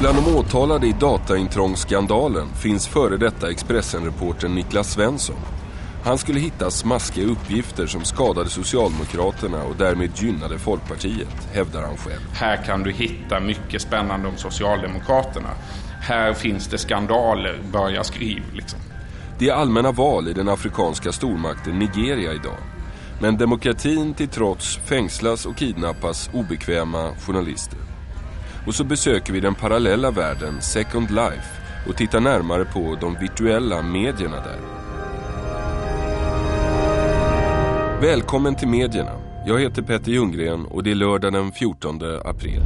Bland de åtalade i dataintrångsskandalen finns före detta Expressen-reportern Niklas Svensson. Han skulle hitta smaskiga uppgifter som skadade Socialdemokraterna och därmed gynnade Folkpartiet, hävdar han själv. Här kan du hitta mycket spännande om Socialdemokraterna. Här finns det skandaler, börja skriv liksom. Det är allmänna val i den afrikanska stormakten Nigeria idag. Men demokratin till trots fängslas och kidnappas obekväma journalister. Och så besöker vi den parallella världen Second Life och tittar närmare på de virtuella medierna där. Välkommen till medierna. Jag heter Petter Ljunggren och det är lördag den 14 april.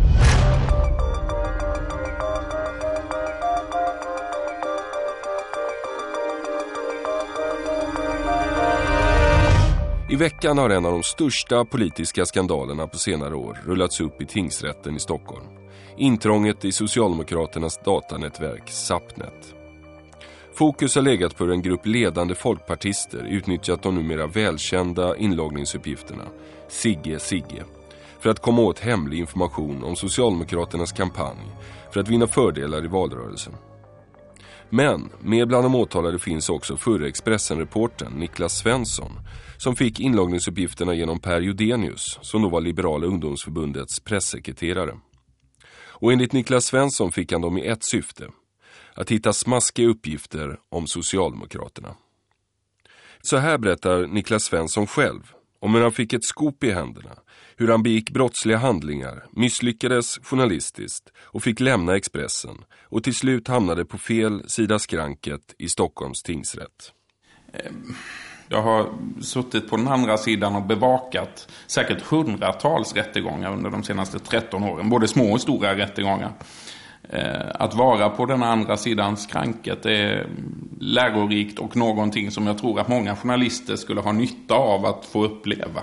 I veckan har en av de största politiska skandalerna på senare år rullats upp i tingsrätten i Stockholm. Intrånget i Socialdemokraternas datanätverk Sapnet. Fokus har legat på hur en grupp ledande folkpartister utnyttjat de numera välkända inloggningsuppgifterna Sigge Sigge för att komma åt hemlig information om Socialdemokraternas kampanj för att vinna fördelar i valrörelsen. Men med bland de åtalade finns också förre Expressen-reportern Niklas Svensson som fick inloggningsuppgifterna genom Per Judenius som då var Liberala ungdomsförbundets pressekreterare. Och enligt Niklas Svensson fick han dem i ett syfte, att hitta smaskiga uppgifter om Socialdemokraterna. Så här berättar Niklas Svensson själv om hur han fick ett skop i händerna, hur han begick brottsliga handlingar, misslyckades journalistiskt och fick lämna Expressen och till slut hamnade på fel sida skranket i Stockholms tingsrätt. Jag har suttit på den andra sidan och bevakat säkert hundratals rättegångar under de senaste 13 åren, både små och stora rättegångar. Eh, att vara på den andra sidan skranket är lärorikt och någonting som jag tror att många journalister skulle ha nytta av att få uppleva.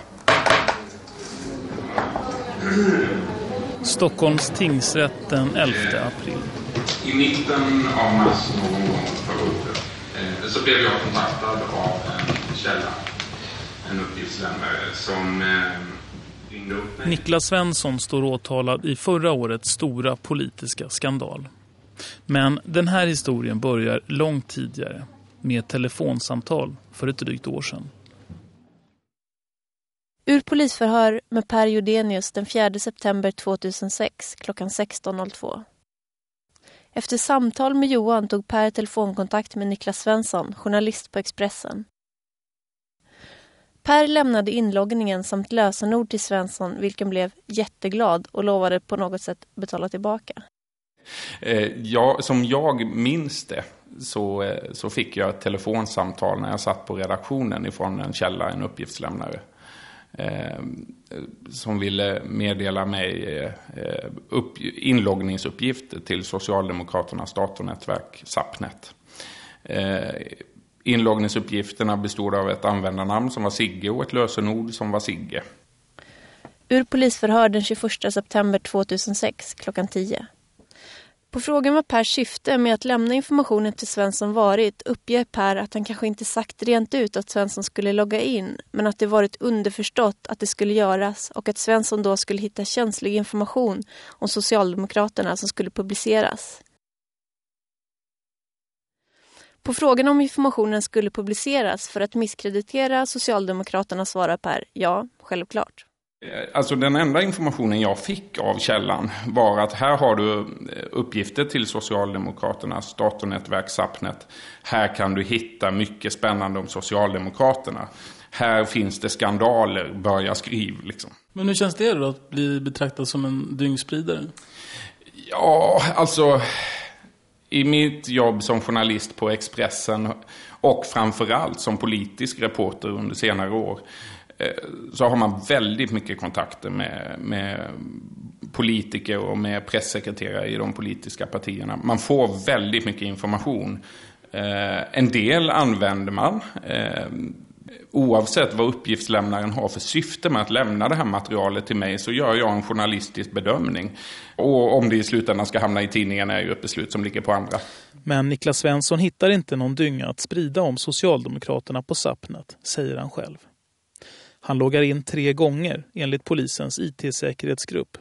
Stockholms tingsrätt den 11 april. I mitten av mars någon gång förra året eh, så blev jag kontaktad av en källa, en uppgiftslämnare som eh, ringde upp mig. Niklas Svensson står åtalad i förra årets stora politiska skandal. Men den här historien börjar långt tidigare med ett telefonsamtal för ett drygt år sedan. Ur polisförhör med Per Jodenius den 4 september 2006 klockan 16.02. Efter samtal med Johan tog Per telefonkontakt med Niklas Svensson, journalist på Expressen. Per lämnade inloggningen samt lösenord till Svensson vilken blev jätteglad och lovade på något sätt betala tillbaka. Eh, ja, som jag minns det så, eh, så fick jag ett telefonsamtal när jag satt på redaktionen ifrån en källa, en uppgiftslämnare. Eh, som ville meddela mig eh, upp, inloggningsuppgifter till Socialdemokraternas datornätverk Sapnet. Eh, inloggningsuppgifterna bestod av ett användarnamn som var Sigge och ett lösenord som var Sigge. Ur polisförhör den 21 september 2006 klockan 10. På frågan vad Pers syfte med att lämna informationen till Svensson varit uppger Per att han kanske inte sagt rent ut att Svensson skulle logga in men att det varit underförstått att det skulle göras och att Svensson då skulle hitta känslig information om Socialdemokraterna som skulle publiceras. På frågan om informationen skulle publiceras för att misskreditera Socialdemokraterna svarar Per ja, självklart. Alltså den enda informationen jag fick av källan var att här har du uppgifter till Socialdemokraternas datornätverk Sapnet. Här kan du hitta mycket spännande om Socialdemokraterna. Här finns det skandaler, börja skriv liksom. Men hur känns det då att bli betraktad som en dyngspridare? Ja, alltså i mitt jobb som journalist på Expressen och framförallt som politisk reporter under senare år Eh, så har man väldigt mycket kontakter med, med politiker och med pressekreterare i de politiska partierna. Man får väldigt mycket information. Eh, en del använder man. Eh, oavsett vad uppgiftslämnaren har för syfte med att lämna det här materialet till mig så gör jag en journalistisk bedömning. Och om det i slutändan ska hamna i tidningen är ju ett beslut som ligger på andra. Men Niklas Svensson hittar inte någon dynga att sprida om Socialdemokraterna på Sapnet, säger han själv. Han loggar in tre gånger enligt polisens IT-säkerhetsgrupp.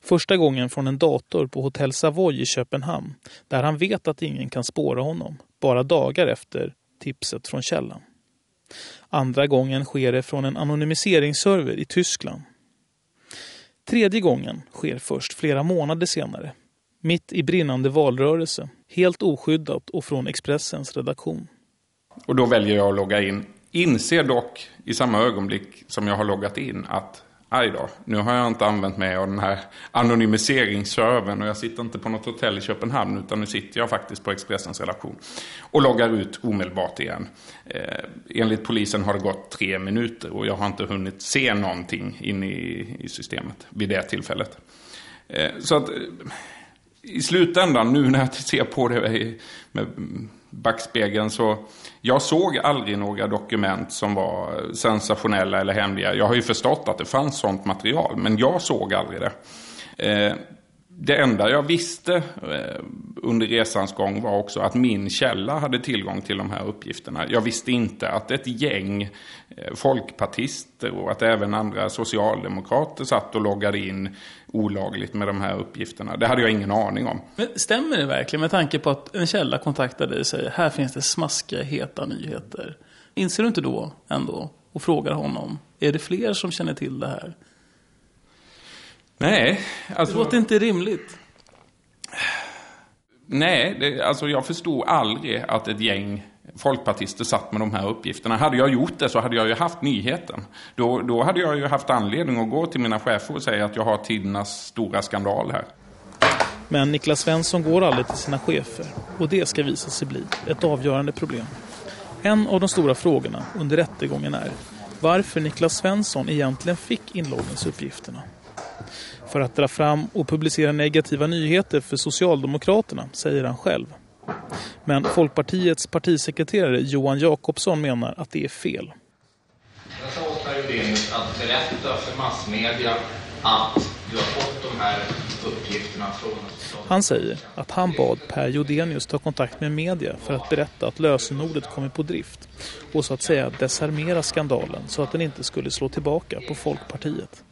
Första gången från en dator på Hotell Savoy i Köpenhamn där han vet att ingen kan spåra honom bara dagar efter tipset från källan. Andra gången sker det från en anonymiseringsserver i Tyskland. Tredje gången sker först flera månader senare. Mitt i brinnande valrörelse. Helt oskyddat och från Expressens redaktion. Och då väljer jag att logga in. Inser dock i samma ögonblick som jag har loggat in att aj då, nu har jag inte använt mig av den här anonymiseringsservern och jag sitter inte på något hotell i Köpenhamn utan nu sitter jag faktiskt på Expressens relation och loggar ut omedelbart igen. Eh, enligt polisen har det gått tre minuter och jag har inte hunnit se någonting in i, i systemet vid det tillfället. Eh, så att eh, i slutändan, nu när jag ser på det med backspegeln så jag såg aldrig några dokument som var sensationella eller hemliga. Jag har ju förstått att det fanns sånt material, men jag såg aldrig det. Eh, det enda jag visste eh, under resans gång var också att min källa hade tillgång till de här uppgifterna. Jag visste inte att ett gäng eh, folkpartister och att även andra socialdemokrater satt och loggade in olagligt med de här uppgifterna. Det hade jag ingen aning om. Men stämmer det verkligen med tanke på att en källa kontaktar dig och säger här finns det smaskiga, heta nyheter. Inser du inte då ändå och frågar honom, är det fler som känner till det här? Nej. Alltså, det låter inte rimligt. Nej, det, alltså jag förstod aldrig att ett gäng folkpartister satt med de här uppgifterna. Hade jag gjort det så hade jag ju haft nyheten. Då, då hade jag ju haft anledning att gå till mina chefer och säga att jag har tidernas stora skandal här. Men Niklas Svensson går aldrig till sina chefer och det ska visa sig bli ett avgörande problem. En av de stora frågorna under rättegången är varför Niklas Svensson egentligen fick inloggningsuppgifterna för att dra fram och publicera negativa nyheter för Socialdemokraterna, säger han själv. Men Folkpartiets partisekreterare Johan Jakobsson menar att det är fel. Jag sa åt Per Jodenius att berätta för massmedia att du har fått de här uppgifterna från... Han säger att han bad Per Jodenius ta kontakt med media för att berätta att lösenordet kommit på drift och så att säga desarmera skandalen så att den inte skulle slå tillbaka på Folkpartiet.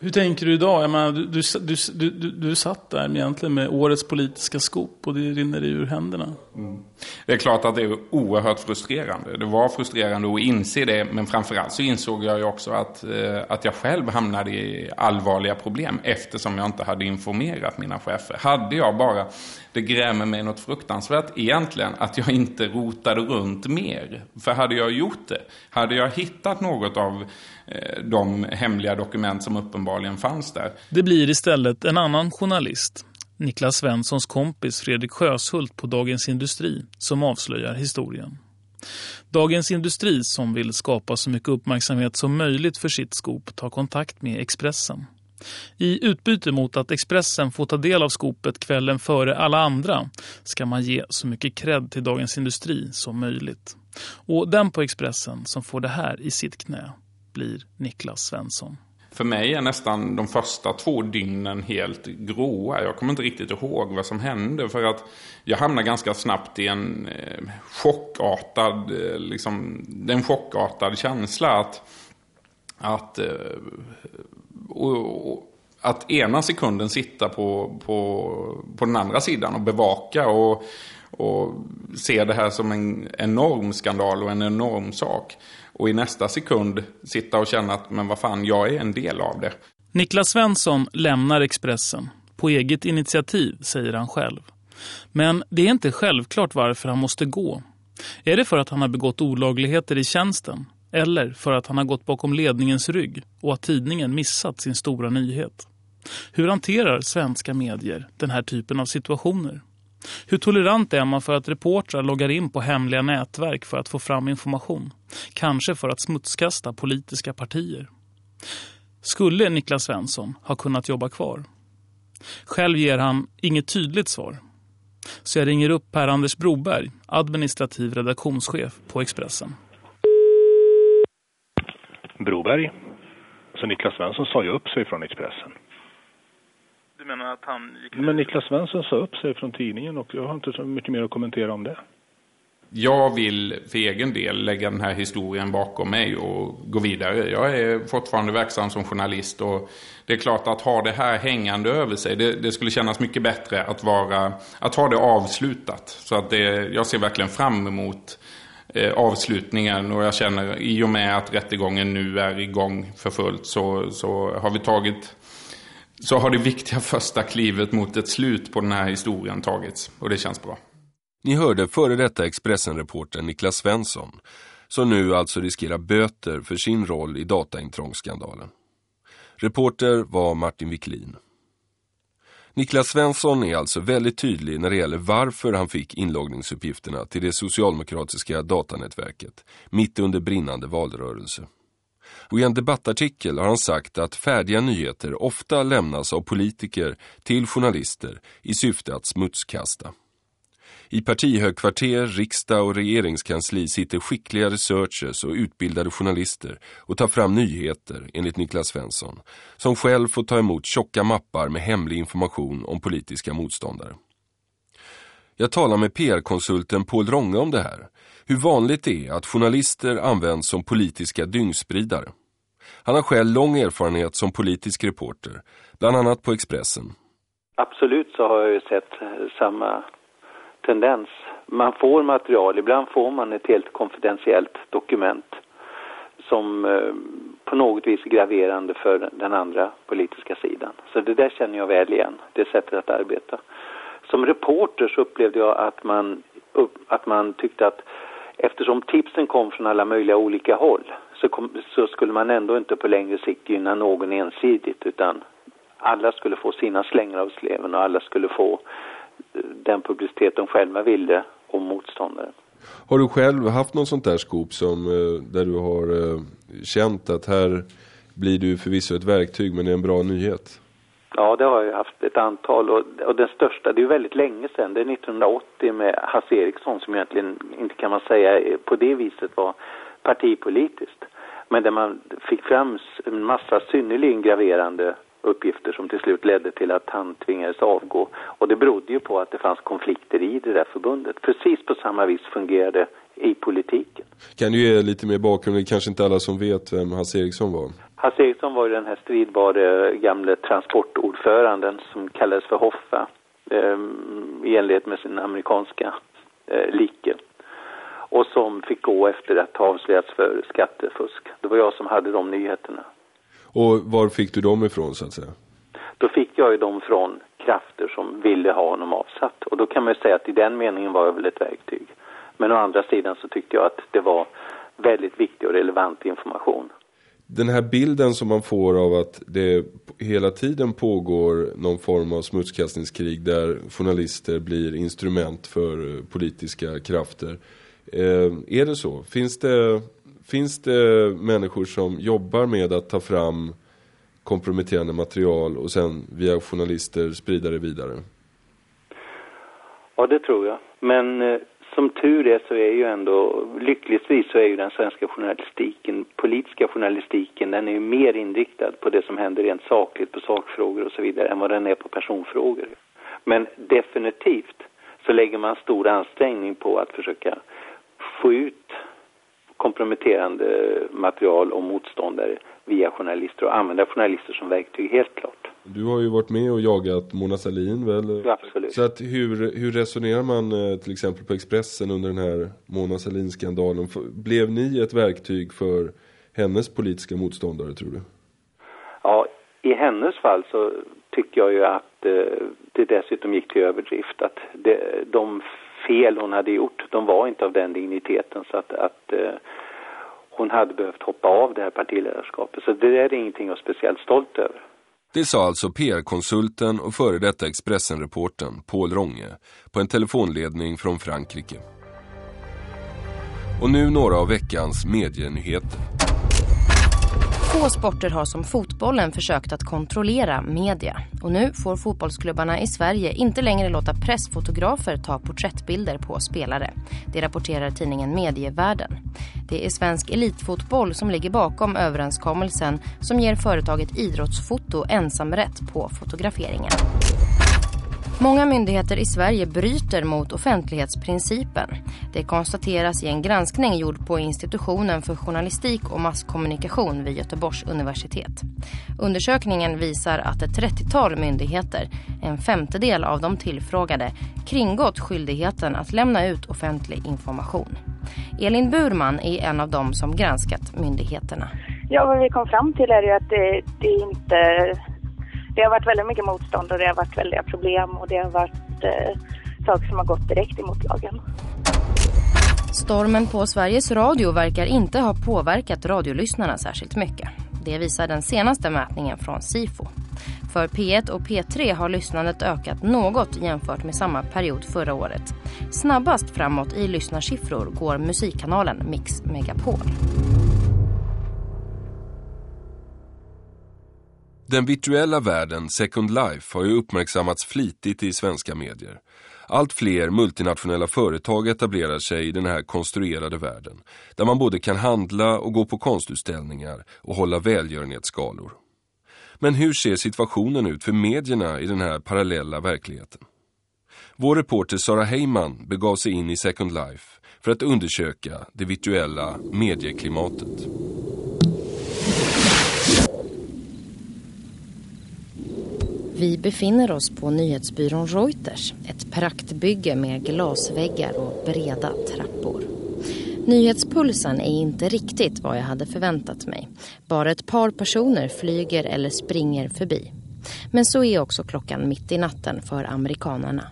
Hur tänker du idag? Jag menar, du, du, du, du, du satt där egentligen med årets politiska skop och det rinner ur händerna. Mm. Det är klart att det är oerhört frustrerande. Det var frustrerande att inse det, men framförallt så insåg jag ju också att, eh, att jag själv hamnade i allvarliga problem eftersom jag inte hade informerat mina chefer. Hade jag bara, det grämer mig något fruktansvärt egentligen, att jag inte rotade runt mer. För hade jag gjort det, hade jag hittat något av Eh, de hemliga dokument som uppenbarligen fanns där. Det blir istället en annan journalist Niklas Svenssons kompis Fredrik Sjöshult på Dagens Industri som avslöjar historien. Dagens Industri som vill skapa så mycket uppmärksamhet som möjligt för sitt skop tar kontakt med Expressen. I utbyte mot att Expressen får ta del av skopet kvällen före alla andra ska man ge så mycket cred till Dagens Industri som möjligt. Och den på Expressen som får det här i sitt knä blir Niklas Svensson. För mig är nästan de första två dygnen helt gråa. Jag kommer inte riktigt ihåg vad som hände. För att jag hamnade ganska snabbt i en eh, chockartad, eh, liksom, en chockartad känsla att, att, eh, och, och, att ena sekunden sitta på, på, på den andra sidan och bevaka och, och se det här som en enorm skandal och en enorm sak. Och i nästa sekund sitta och känna att men vad fan, jag är en del av det. Niklas Svensson lämnar Expressen. På eget initiativ, säger han själv. Men det är inte självklart varför han måste gå. Är det för att han har begått olagligheter i tjänsten? Eller för att han har gått bakom ledningens rygg och att tidningen missat sin stora nyhet? Hur hanterar svenska medier den här typen av situationer? Hur tolerant är man för att reportrar loggar in på hemliga nätverk för att få fram information? Kanske för att smutskasta politiska partier. Skulle Niklas Svensson ha kunnat jobba kvar? Själv ger han inget tydligt svar. Så jag ringer upp Per Anders Broberg, administrativ redaktionschef på Expressen. Broberg. Så Niklas Svensson sa ju upp sig från Expressen menar att han gick Men Niklas Svensson sa upp sig från tidningen och jag har inte så mycket mer att kommentera om det. jag vill för egen del lägga den här historien bakom mig och gå vidare. Jag är fortfarande verksam som journalist och det är klart att ha det här hängande över sig, det, det skulle kännas mycket bättre att, vara, att ha det avslutat. Så att det, jag ser verkligen fram emot eh, avslutningen och jag känner i och med att rättegången nu är igång för fullt så, så har vi tagit så har det viktiga första klivet mot ett slut på den här historien tagits och det känns bra. Ni hörde före detta Expressen-reporten Niklas Svensson som nu alltså riskerar böter för sin roll i dataintrångsskandalen. Reporter var Martin Wiklin. Niklas Svensson är alltså väldigt tydlig när det gäller varför han fick inloggningsuppgifterna till det socialdemokratiska datanätverket mitt under brinnande valrörelse. Och i en debattartikel har han sagt att färdiga nyheter ofta lämnas av politiker till journalister i syfte att smutskasta. I partihögkvarter, riksdag och regeringskansli sitter skickliga researchers och utbildade journalister och tar fram nyheter, enligt Niklas Svensson, som själv får ta emot tjocka mappar med hemlig information om politiska motståndare. Jag talar med PR-konsulten Paul Ronge om det här. Hur vanligt det är att journalister används som politiska dyngspridare. Han har själv lång erfarenhet som politisk reporter, bland annat på Expressen. Absolut så har jag ju sett eh, samma tendens. Man får material, ibland får man ett helt konfidentiellt dokument som eh, på något vis är graverande för den andra politiska sidan. Så det där känner jag väl igen, det sättet att arbeta. Som reporter så upplevde jag att man, att man tyckte att eftersom tipsen kom från alla möjliga olika håll så, kom, så skulle man ändå inte på längre sikt gynna någon ensidigt utan alla skulle få sina slängar av sleven och alla skulle få eh, den publicitet de själva ville och motståndaren. Har du själv haft något sånt där skop som, eh, där du har eh, känt att här blir du förvisso ett verktyg men det är en bra nyhet? Ja, det har jag haft ett antal och, och den största, det är ju väldigt länge sedan, det är 1980 med Hasse Eriksson som egentligen inte kan man säga på det viset var partipolitiskt. Men där man fick fram en massa synnerligen graverande uppgifter som till slut ledde till att han tvingades avgå. Och det berodde ju på att det fanns konflikter i det där förbundet. Precis på samma vis fungerade i politiken. Kan du ge lite mer bakgrund? Det är kanske inte alla som vet vem Hasse Eriksson var. Hasse Eriksson var ju den här stridbare gamle transportordföranden som kallades för Hoffa eh, i enlighet med sin amerikanska eh, like och som fick gå efter att ha avslöjats för skattefusk. Det var jag som hade de nyheterna. Och var fick du dem ifrån så att säga? Då fick jag ju dem från krafter som ville ha honom avsatt. Och då kan man ju säga att i den meningen var jag väl ett verktyg. Men å andra sidan så tyckte jag att det var väldigt viktig och relevant information. Den här bilden som man får av att det hela tiden pågår någon form av smutskastningskrig där journalister blir instrument för eh, politiska krafter. Eh, är det så? Finns det Finns det människor som jobbar med att ta fram komprometterande material och sen via journalister sprida det vidare? Ja, det tror jag. Men eh, som tur är så är ju ändå, lyckligtvis så är ju den svenska journalistiken, politiska journalistiken, den är ju mer inriktad på det som händer rent sakligt, på sakfrågor och så vidare, än vad den är på personfrågor. Men definitivt så lägger man stor ansträngning på att försöka få ut komprometterande material och motståndare via journalister och använda journalister som verktyg, helt klart. Du har ju varit med och jagat Mona Sahlin väl? Absolut. Så att hur, hur resonerar man eh, till exempel på Expressen under den här Mona Sahlin-skandalen? Blev ni ett verktyg för hennes politiska motståndare tror du? Ja, i hennes fall så tycker jag ju att eh, det dessutom gick till överdrift. Att det, de fel hon hade gjort, de var inte av den digniteten så att, att eh, hon hade behövt hoppa av det här partiledarskapet. Så det är ingenting jag är speciellt stolt över. Det sa alltså PR-konsulten och före detta Expressen-reporten Paul Ronge på en telefonledning från Frankrike. Och nu några av veckans medienyheter. Få sporter har som fotbollen försökt att kontrollera media. Och nu får fotbollsklubbarna i Sverige inte längre låta pressfotografer ta porträttbilder på spelare. Det rapporterar tidningen Medievärlden. Det är svensk elitfotboll som ligger bakom överenskommelsen som ger företaget Idrottsfoto ensamrätt på fotograferingen. Många myndigheter i Sverige bryter mot offentlighetsprincipen. Det konstateras i en granskning gjord på institutionen för journalistik och masskommunikation vid Göteborgs universitet. Undersökningen visar att ett 30-tal myndigheter, en femtedel av de tillfrågade, kringgått skyldigheten att lämna ut offentlig information. Elin Burman är en av dem som granskat myndigheterna. Ja, vad vi kom fram till är ju att det, det inte det har varit väldigt mycket motstånd och det har varit väldiga problem och det har varit eh, saker som har gått direkt emot lagen. Stormen på Sveriges Radio verkar inte ha påverkat radiolyssnarna särskilt mycket. Det visar den senaste mätningen från Sifo. För P1 och P3 har lyssnandet ökat något jämfört med samma period förra året. Snabbast framåt i lyssnarsiffror går musikkanalen Mix Megapol. Den virtuella världen Second Life har ju uppmärksammats flitigt i svenska medier. Allt fler multinationella företag etablerar sig i den här konstruerade världen. Där man både kan handla och gå på konstutställningar och hålla välgörenhetsskalor. Men hur ser situationen ut för medierna i den här parallella verkligheten? Vår reporter Sara Heyman begav sig in i Second Life för att undersöka det virtuella medieklimatet. Vi befinner oss på nyhetsbyrån Reuters, ett praktbygge med glasväggar och breda trappor. Nyhetspulsen är inte riktigt vad jag hade förväntat mig. Bara ett par personer flyger eller springer förbi. Men så är också klockan mitt i natten för amerikanerna.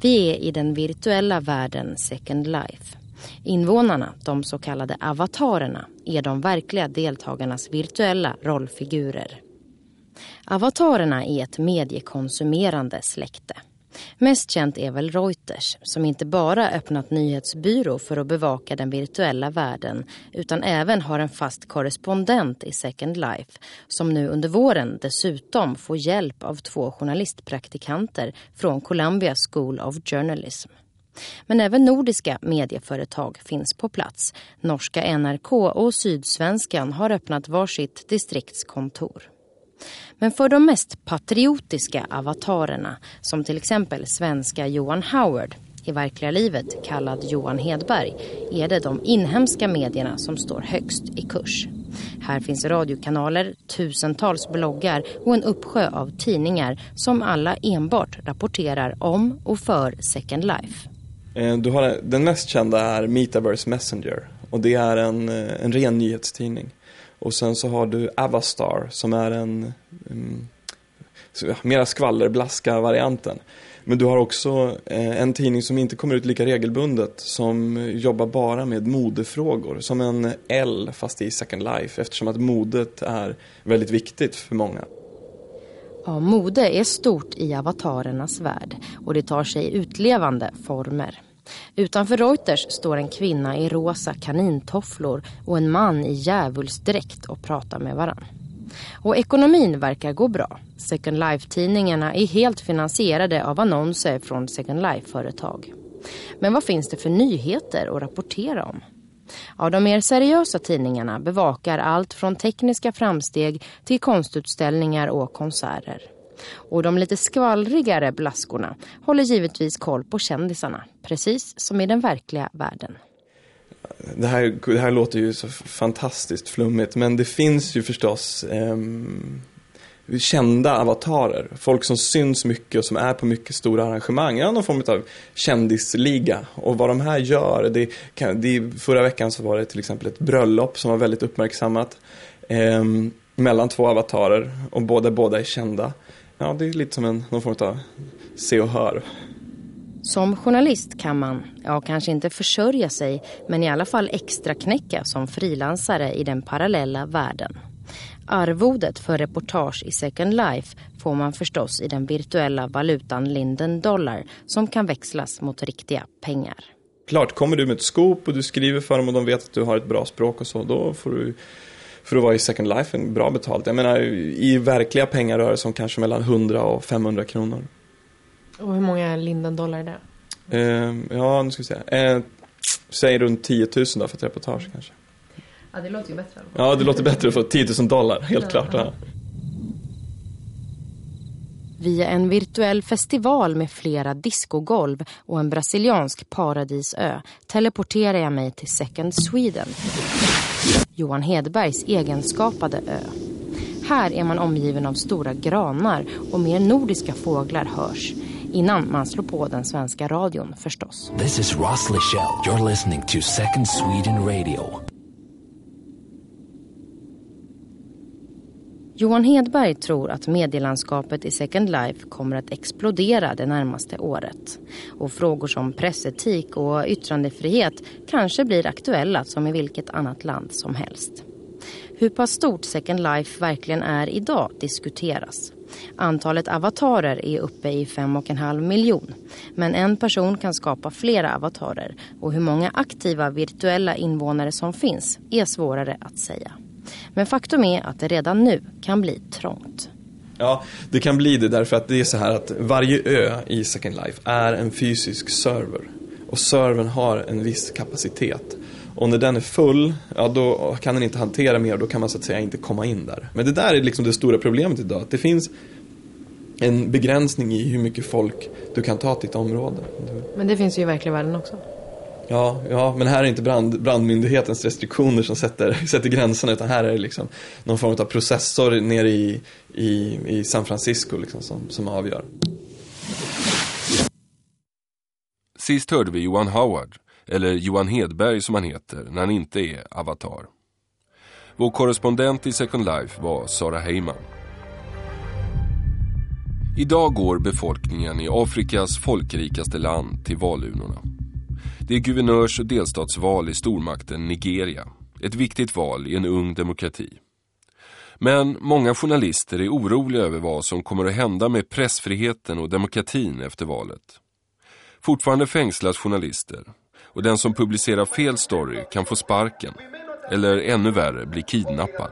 Vi är i den virtuella världen Second Life. Invånarna, de så kallade avatarerna, är de verkliga deltagarnas virtuella rollfigurer. Avatarerna är ett mediekonsumerande släkte. Mest känt är väl Reuters som inte bara öppnat nyhetsbyrå för att bevaka den virtuella världen utan även har en fast korrespondent i Second Life som nu under våren dessutom får hjälp av två journalistpraktikanter från Columbia School of Journalism. Men även nordiska medieföretag finns på plats. Norska NRK och Sydsvenskan har öppnat varsitt distriktskontor. Men för de mest patriotiska avatarerna, som till exempel svenska Johan Howard, i verkliga livet kallad Johan Hedberg, är det de inhemska medierna som står högst i kurs. Här finns radiokanaler, tusentals bloggar och en uppsjö av tidningar som alla enbart rapporterar om och för Second Life. Eh, du har, den mest kända är Metaverse Messenger och det är en, eh, en ren nyhetstidning. Och sen så har du Avastar som är en um, mera skvallerblaska varianten. Men du har också eh, en tidning som inte kommer ut lika regelbundet som jobbar bara med modefrågor. Som en L fast i Second Life eftersom att modet är väldigt viktigt för många. Ja, mode är stort i avatarernas värld och det tar sig utlevande former. Utanför Reuters står en kvinna i rosa kanintofflor och en man i djävulsdräkt och pratar med varann. Och ekonomin verkar gå bra. Second Life-tidningarna är helt finansierade av annonser från Second Life-företag. Men vad finns det för nyheter att rapportera om? Ja, de mer seriösa tidningarna bevakar allt från tekniska framsteg till konstutställningar och konserter. Och de lite skvallrigare blaskorna håller givetvis koll på kändisarna, precis som i den verkliga världen. Det här, det här låter ju så fantastiskt flummigt, men det finns ju förstås eh, kända avatarer. Folk som syns mycket och som är på mycket stora arrangemang. Ja, någon form av kändisliga. Och vad de här gör, det, kan, det, förra veckan så var det till exempel ett bröllop som var väldigt uppmärksammat. Eh, mellan två avatarer och båda, båda är kända. Ja, det är lite som en, någon form av se och hör. Som journalist kan man, ja kanske inte försörja sig, men i alla fall extra knäcka som frilansare i den parallella världen. Arvodet för reportage i Second Life får man förstås i den virtuella valutan Linden Dollar som kan växlas mot riktiga pengar. Klart, kommer du med ett skop och du skriver för dem och de vet att du har ett bra språk och så, då får du för att vara i Second Life en bra betalt. Jag menar, i verkliga pengar rör det sig om kanske mellan 100 och 500 kronor. Och hur många linden-dollar är det? Eh, ja, nu ska vi se. Eh, säg runt 10 000 då för ett reportage kanske. Ja, det låter ju bättre. Ja, det låter bättre att få 10 000 dollar, helt ja, klart. Ja. Via en virtuell festival med flera diskogolv och en brasiliansk paradisö teleporterar jag mig till Second Sweden. Johan Hedbergs egenskapade ö. Här är man omgiven av stora granar och mer nordiska fåglar hörs. Innan man slår på den svenska radion förstås. This is Ross Lichell. You're listening to Second Sweden Radio. Johan Hedberg tror att medielandskapet i Second Life kommer att explodera det närmaste året. Och frågor som pressetik och yttrandefrihet kanske blir aktuella som i vilket annat land som helst. Hur pass stort Second Life verkligen är idag diskuteras. Antalet avatarer är uppe i 5,5 miljon. Men en person kan skapa flera avatarer och hur många aktiva virtuella invånare som finns är svårare att säga. Men faktum är att det redan nu kan bli trångt. Ja, det kan bli det därför att det är så här att varje ö i Second Life är en fysisk server. Och servern har en viss kapacitet. Och när den är full, ja då kan den inte hantera mer och då kan man så att säga inte komma in där. Men det där är liksom det stora problemet idag. Att det finns en begränsning i hur mycket folk du kan ta till ett område. Men det finns ju i verkliga världen också. Ja, ja, men här är inte brand, brandmyndighetens restriktioner som sätter, sätter gränserna utan här är det liksom någon form av processor nere i, i, i San Francisco liksom som, som avgör. Sist hörde vi Johan Howard, eller Johan Hedberg som han heter när han inte är avatar. Vår korrespondent i Second Life var Sara Heyman. Idag går befolkningen i Afrikas folkrikaste land till valurnorna. Det är guvernörs- och delstatsval i stormakten Nigeria. Ett viktigt val i en ung demokrati. Men många journalister är oroliga över vad som kommer att hända med pressfriheten och demokratin efter valet. Fortfarande fängslas journalister och den som publicerar fel story kan få sparken eller ännu värre bli kidnappad.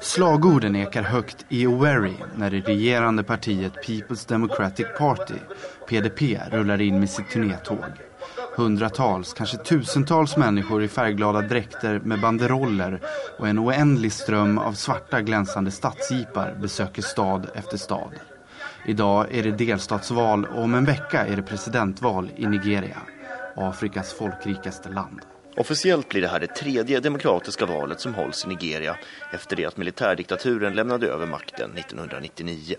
Slagorden ekar högt i Owerri när det regerande partiet People's Democratic Party, PDP, rullar in med sitt turnétåg. Hundratals, kanske tusentals människor i färgglada dräkter med banderoller och en oändlig ström av svarta glänsande stadsjeepar besöker stad efter stad. Idag är det delstatsval och om en vecka är det presidentval i Nigeria, Afrikas folkrikaste land. Officiellt blir det här det tredje demokratiska valet som hålls i Nigeria efter det att militärdiktaturen lämnade över makten 1999.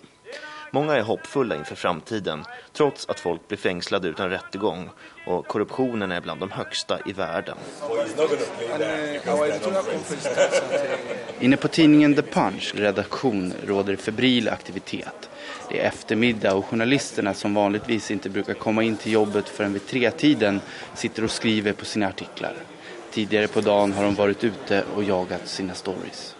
Många är hoppfulla inför framtiden trots att folk blir fängslade utan rättegång och korruptionen är bland de högsta i världen. Inne på tidningen The Punch redaktion råder febril aktivitet. Det är eftermiddag och journalisterna som vanligtvis inte brukar komma in till jobbet förrän vid tretiden sitter och skriver på sina artiklar. Tidigare på dagen har de varit ute och jagat sina stories.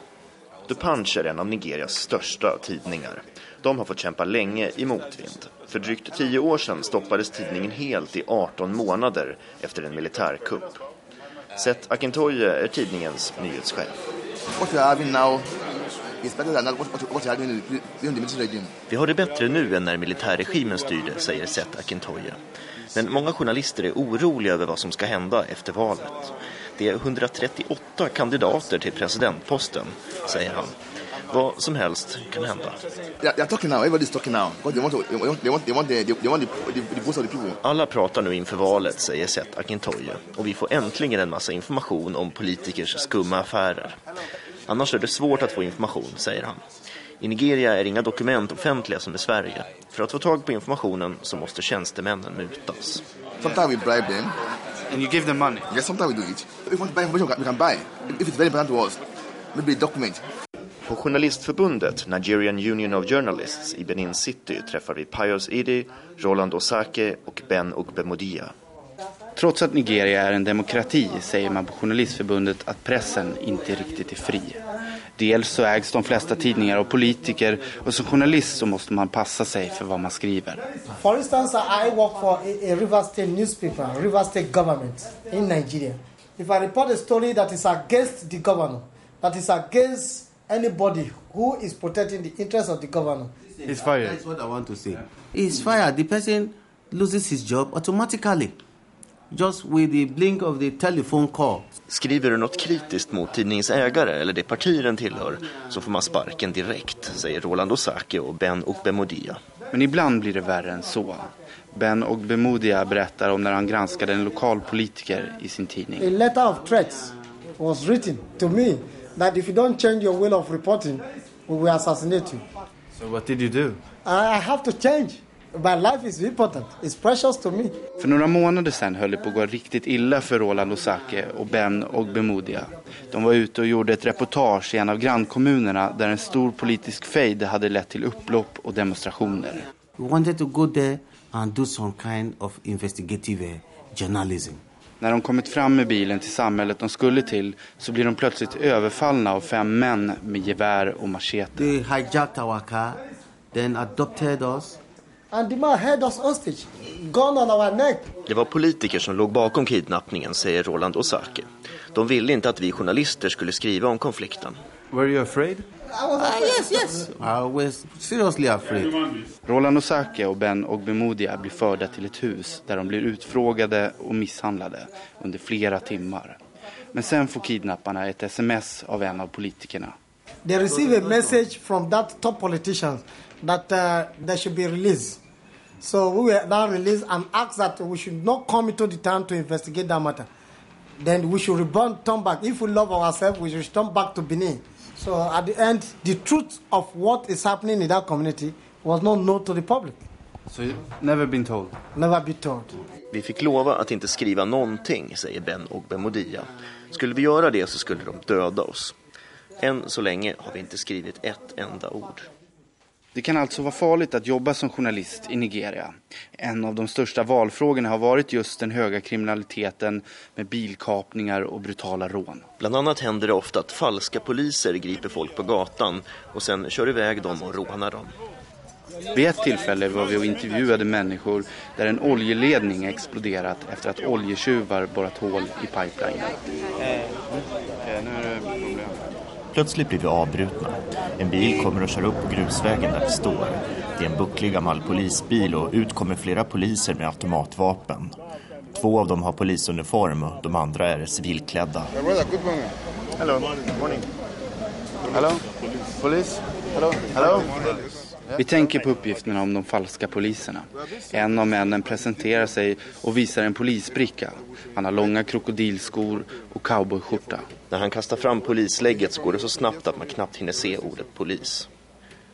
The Punch är en av Nigerias största tidningar. De har fått kämpa länge i motvind. För drygt tio år sedan stoppades tidningen helt i 18 månader efter en militärkupp. Seth Akintoye är tidningens nyhetschef. What we are having now is better than what, what, what we are doing during the military regime. Vi har det bättre nu än när militärregimen styrde, säger Seth Akintoye. Men många journalister är oroliga över vad som ska hända efter valet. Det är 138 kandidater till presidentposten, säger han. Vad som helst kan hända. They are talking now. Everybody's talking now. Because they want, to, they want, they want, they want, the, they want the, the, the votes of the people. Alla pratar nu inför valet, säger Seth Akintoye. Och vi får äntligen en massa information om politikers skumma affärer. Annars är det svårt att få information, säger han. I Nigeria är inga dokument offentliga som i Sverige. För att få tag på informationen så måste tjänstemännen mutas. Sometimes we bribe them. And you give them money? Yes, sometimes we do it. If we want to buy information, we can buy. If it's very important to us, maybe a document. På Journalistförbundet, Nigerian Union of Journalists i Benin City träffar vi Pius Idi, Roland Osake och Ben Ogbemodia. Trots att Nigeria är en demokrati säger man på Journalistförbundet att pressen inte riktigt är fri. Dels så ägs de flesta tidningar av politiker och som journalist så måste man passa sig för vad man skriver. For instance, I work for a, a River State newspaper, River State government in Nigeria. If I report a story that is against the governor, that is against anybody who is protecting the interests of the governor. He's fired. That's what I want to say. He's fired. The person loses his job automatically. just with the blink of the telephone call. Skriver du något kritiskt mot tidningens ägare eller det parti den tillhör så får man sparken direkt, säger Roland Osake och Ben Ogbemodia. Men ibland blir det värre än så. Ben Ogbemodia berättar om när han granskade en lokal politiker i sin tidning. A letter of threats was written to me that if you don't change your way of reporting, we will assassinate you. So what did you do? I have to change. My life is important. It's precious to me. För några månader sedan höll det på att gå riktigt illa för Roland Osake och Ben Ogbemodia. De var ute och gjorde ett reportage i en av grannkommunerna där en stor politisk fejd hade lett till upplopp och demonstrationer. We wanted to go there and do some kind of investigative uh, journalism. När de kommit fram med bilen till samhället de skulle till så blir de plötsligt överfallna av fem män med gevär och machete. They hijacked our car, then adopted us. And the man held us hostage, gun on our neck. Det var politiker som låg bakom kidnappningen, säger Roland Osake. De ville inte att vi journalister skulle skriva om konflikten. Were you afraid? I was Ah, yes, yes. I was seriously afraid. Roland Osake och Ben Ogbemodia blir förda till ett hus där de blir utfrågade och misshandlade under flera timmar. Men sen får kidnapparna ett sms av en av politikerna. They receive a message from that top politician that uh, they should be released. So we were now released and asked that we should not come into the town to investigate that matter. Then we should return, turn back. If we love ourselves, we should return back to Benin. So at the end, the truth of what is happening in that community was not known to the public. So you never been told? Never be told. Vi fick lova att inte skriva någonting, säger Ben Ogbemodia. Skulle vi göra det så skulle de döda oss. Än så länge har vi inte skrivit ett enda ord. Det kan alltså vara farligt att jobba som journalist i Nigeria. En av de största valfrågorna har varit just den höga kriminaliteten med bilkapningar och brutala rån. Bland annat händer det ofta att falska poliser griper folk på gatan och sen kör iväg dem och rånar dem. Vid ett tillfälle var vi och intervjuade människor där en oljeledning exploderat efter att oljetjuvar borrat hål i pipelinen. Plötsligt blir vi avbrutna. En bil kommer och kör upp på grusvägen där vi står. Det är en bucklig gammal polisbil och ut kommer flera poliser med automatvapen. Två av dem har polisuniform och de andra är civilklädda. Hello. Morning. Hello. Police. Hello. Hello. Vi tänker på uppgifterna om de falska poliserna. En av männen presenterar sig och visar en polisbricka. Han har långa krokodilskor och cowboyskjorta. När han kastar fram polislägget så går det så snabbt att man knappt hinner se ordet polis.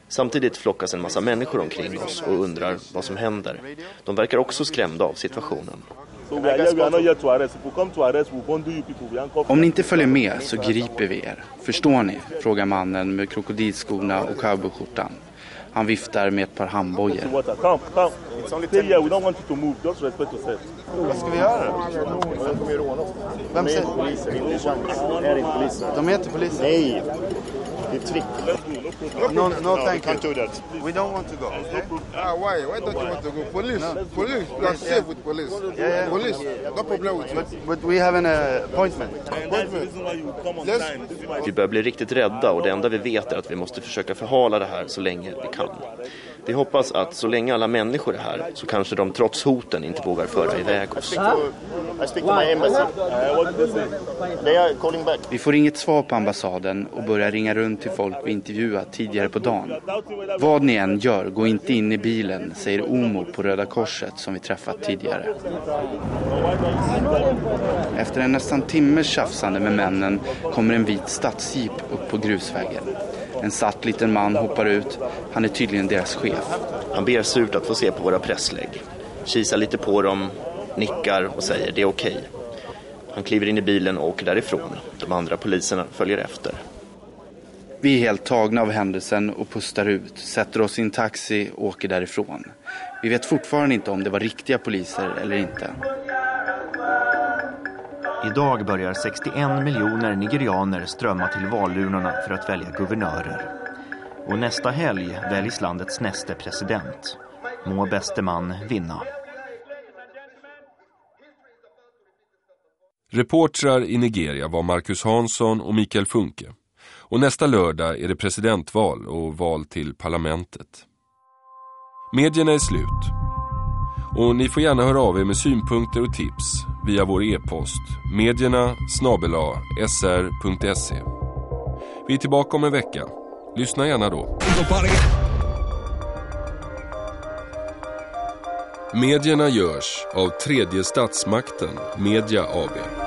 Samtidigt flockas en massa människor omkring oss och undrar vad som händer. De verkar också skrämda av situationen. Om ni inte följer med så griper vi er. Förstår ni? Frågar mannen med krokodilskorna och cowboyskjortan. Han viftar med ett par handbojor. Vad ska vi göra då? Vem säger? De heter poliser? Nej, det är ett trick. No, no, thank you. do that. We don't want to go. Ah, why? Why don't you want to go? Police, police. You are safe with police. Yeah, yeah. Police, no problem with you. But, but we have an uh, appointment. Yes. Vi börjar bli riktigt rädda och det enda vi vet är att vi måste försöka förhala det här så länge vi kan. Vi hoppas att så länge alla människor är här så kanske de trots hoten inte vågar föra iväg oss. Vi får inget svar på ambassaden och börjar ringa runt till folk vi intervjuat tidigare på dagen. Vad ni än gör, gå inte in i bilen, säger Omo på Röda Korset som vi träffat tidigare. Efter en nästan timmes tjafsande med männen kommer en vit stadsjeep upp på grusvägen. En satt liten man hoppar ut. Han är tydligen deras chef. Han ber surt att få se på våra presslägg. Kisar lite på dem, nickar och säger det är okej. Han kliver in i bilen och åker därifrån. De andra poliserna följer efter. Vi är helt tagna av händelsen och pustar ut, sätter oss i en taxi och åker därifrån. Vi vet fortfarande inte om det var riktiga poliser eller inte. Idag börjar 61 miljoner nigerianer strömma till valurnorna för att välja guvernörer. Och nästa helg väljs landets näste president. Må bäste man vinna. Reportrar i Nigeria var Marcus Hansson och Mikael Funke. Och nästa lördag är det presidentval och val till parlamentet. Medierna är slut. Och ni får gärna höra av er med synpunkter och tips via vår e-post medierna snabela sr.se. Vi är tillbaka om en vecka. Lyssna gärna då. Medierna görs av tredje statsmakten Media AB.